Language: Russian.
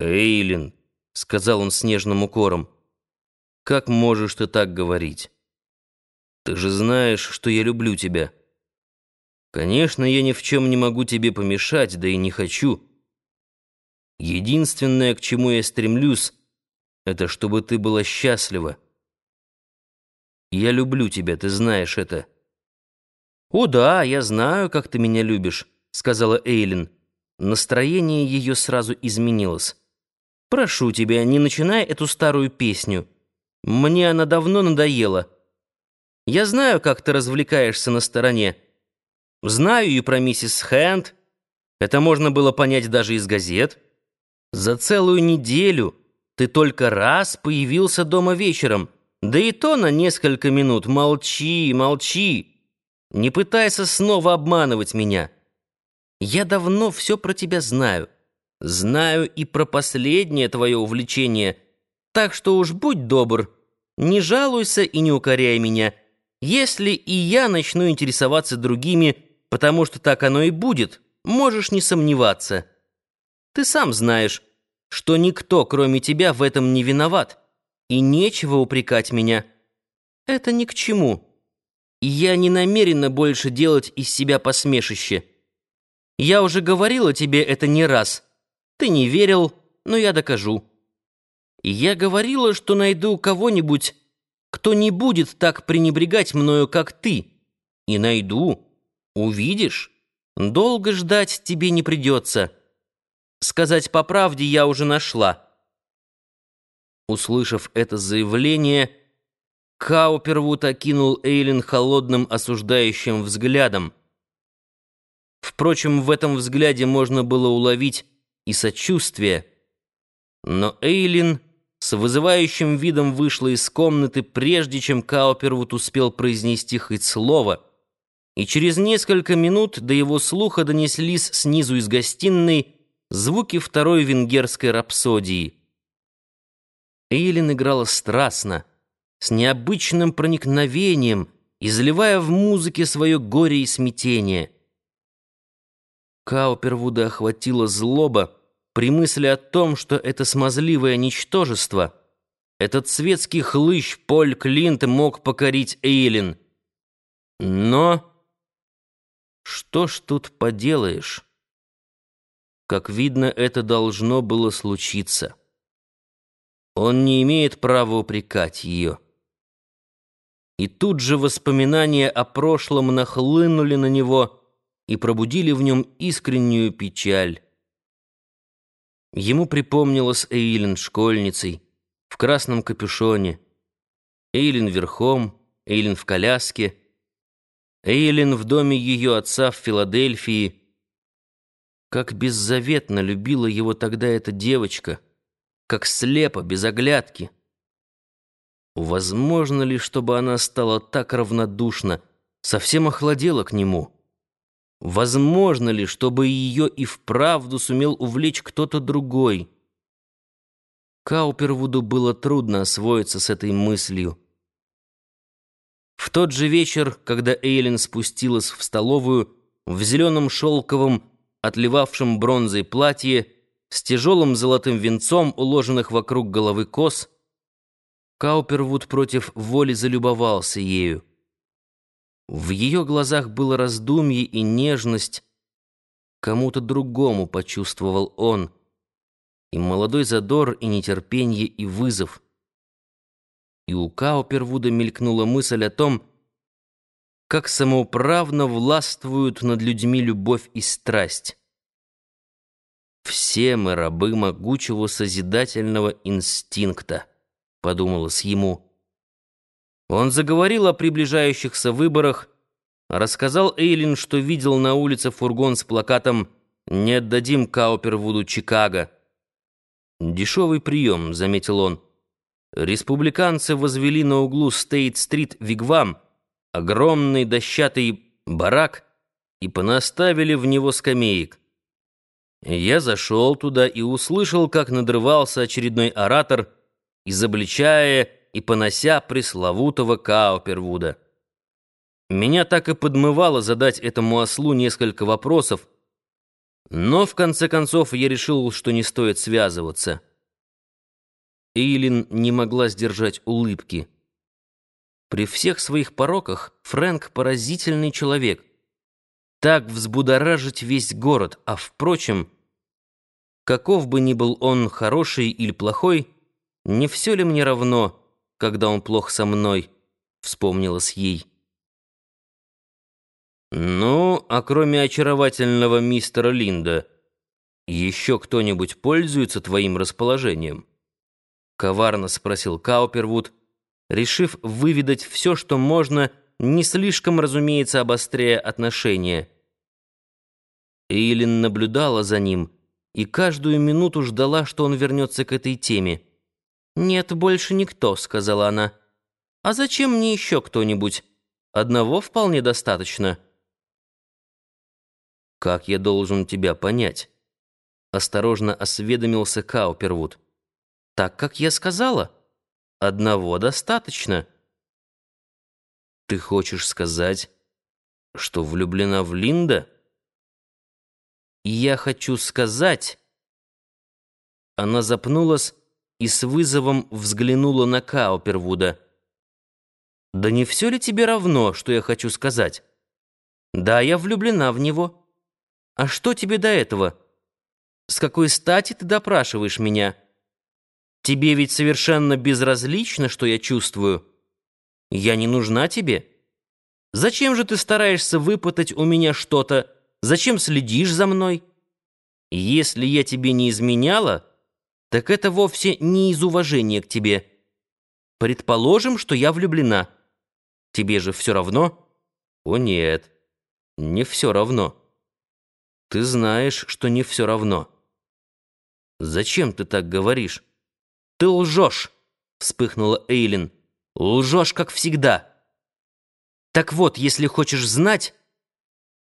«Эйлин», — сказал он с нежным укором, — «как можешь ты так говорить? Ты же знаешь, что я люблю тебя. Конечно, я ни в чем не могу тебе помешать, да и не хочу. Единственное, к чему я стремлюсь, это чтобы ты была счастлива. Я люблю тебя, ты знаешь это». «О да, я знаю, как ты меня любишь», — сказала Эйлин. Настроение ее сразу изменилось. Прошу тебя, не начинай эту старую песню. Мне она давно надоела. Я знаю, как ты развлекаешься на стороне. Знаю и про миссис Хэнд. Это можно было понять даже из газет. За целую неделю ты только раз появился дома вечером, да и то на несколько минут. Молчи, молчи. Не пытайся снова обманывать меня. Я давно все про тебя знаю. Знаю и про последнее твое увлечение, так что уж будь добр, не жалуйся и не укоряй меня, если и я начну интересоваться другими, потому что так оно и будет, можешь не сомневаться. Ты сам знаешь, что никто, кроме тебя, в этом не виноват, и нечего упрекать меня. Это ни к чему. Я не намерена больше делать из себя посмешище. Я уже говорила тебе это не раз». Ты не верил, но я докажу. Я говорила, что найду кого-нибудь, кто не будет так пренебрегать мною, как ты. И найду. Увидишь. Долго ждать тебе не придется. Сказать по правде я уже нашла. Услышав это заявление, Каупервуд окинул Эйлин холодным осуждающим взглядом. Впрочем, в этом взгляде можно было уловить и сочувствие. Но Эйлин с вызывающим видом вышла из комнаты, прежде чем Каупервуд успел произнести хоть слово, и через несколько минут до его слуха донеслись снизу из гостиной звуки второй венгерской рапсодии. Эйлин играла страстно, с необычным проникновением, изливая в музыке свое горе и смятение — Каупервуда охватила злоба при мысли о том, что это смазливое ничтожество, этот светский хлыщ Поль Клинт мог покорить Эйлин. Но... Что ж тут поделаешь? Как видно, это должно было случиться. Он не имеет права упрекать ее. И тут же воспоминания о прошлом нахлынули на него, и пробудили в нем искреннюю печаль. Ему припомнилась Эйлин школьницей, в красном капюшоне, Эйлин верхом, Эйлин в коляске, Эйлин в доме ее отца в Филадельфии. Как беззаветно любила его тогда эта девочка, как слепо, без оглядки. Возможно ли, чтобы она стала так равнодушна, совсем охладела к нему? Возможно ли, чтобы ее и вправду сумел увлечь кто-то другой? Каупервуду было трудно освоиться с этой мыслью. В тот же вечер, когда Эйлин спустилась в столовую в зеленом шелковом, отливавшем бронзой платье, с тяжелым золотым венцом, уложенных вокруг головы кос, Каупервуд против воли залюбовался ею. В ее глазах было раздумье и нежность. Кому-то другому почувствовал он. И молодой задор, и нетерпенье, и вызов. И у Каупервуда мелькнула мысль о том, как самоуправно властвуют над людьми любовь и страсть. «Все мы рабы могучего созидательного инстинкта», — подумалось ему. Он заговорил о приближающихся выборах, рассказал Эйлин, что видел на улице фургон с плакатом «Не отдадим Каупервуду Чикаго». «Дешевый прием», — заметил он. Республиканцы возвели на углу Стейт-стрит Вигвам, огромный дощатый барак, и понаставили в него скамеек. Я зашел туда и услышал, как надрывался очередной оратор, изобличая и понося пресловутого Каупервуда. Меня так и подмывало задать этому ослу несколько вопросов, Но в конце концов я решил, что не стоит связываться. Эйлин не могла сдержать улыбки. При всех своих пороках Фрэнк поразительный человек. Так взбудоражить весь город, а впрочем, каков бы ни был он, хороший или плохой, не все ли мне равно, когда он плох со мной, вспомнилось ей. «Ну, а кроме очаровательного мистера Линда, еще кто-нибудь пользуется твоим расположением?» Коварно спросил Каупервуд, решив выведать все, что можно, не слишком, разумеется, обостряя отношения. Эйлин наблюдала за ним и каждую минуту ждала, что он вернется к этой теме. «Нет, больше никто», — сказала она. «А зачем мне еще кто-нибудь? Одного вполне достаточно». «Как я должен тебя понять?» Осторожно осведомился Каупервуд. «Так, как я сказала. Одного достаточно». «Ты хочешь сказать, что влюблена в Линда?» «Я хочу сказать...» Она запнулась и с вызовом взглянула на Каупервуда. «Да не все ли тебе равно, что я хочу сказать? Да, я влюблена в него». А что тебе до этого? С какой стати ты допрашиваешь меня? Тебе ведь совершенно безразлично, что я чувствую. Я не нужна тебе. Зачем же ты стараешься выпытать у меня что-то? Зачем следишь за мной? Если я тебе не изменяла, так это вовсе не из уважения к тебе. Предположим, что я влюблена. Тебе же все равно? О нет, не все равно. Ты знаешь, что не все равно. Зачем ты так говоришь? Ты лжешь, вспыхнула Эйлин. Лжешь, как всегда. Так вот, если хочешь знать,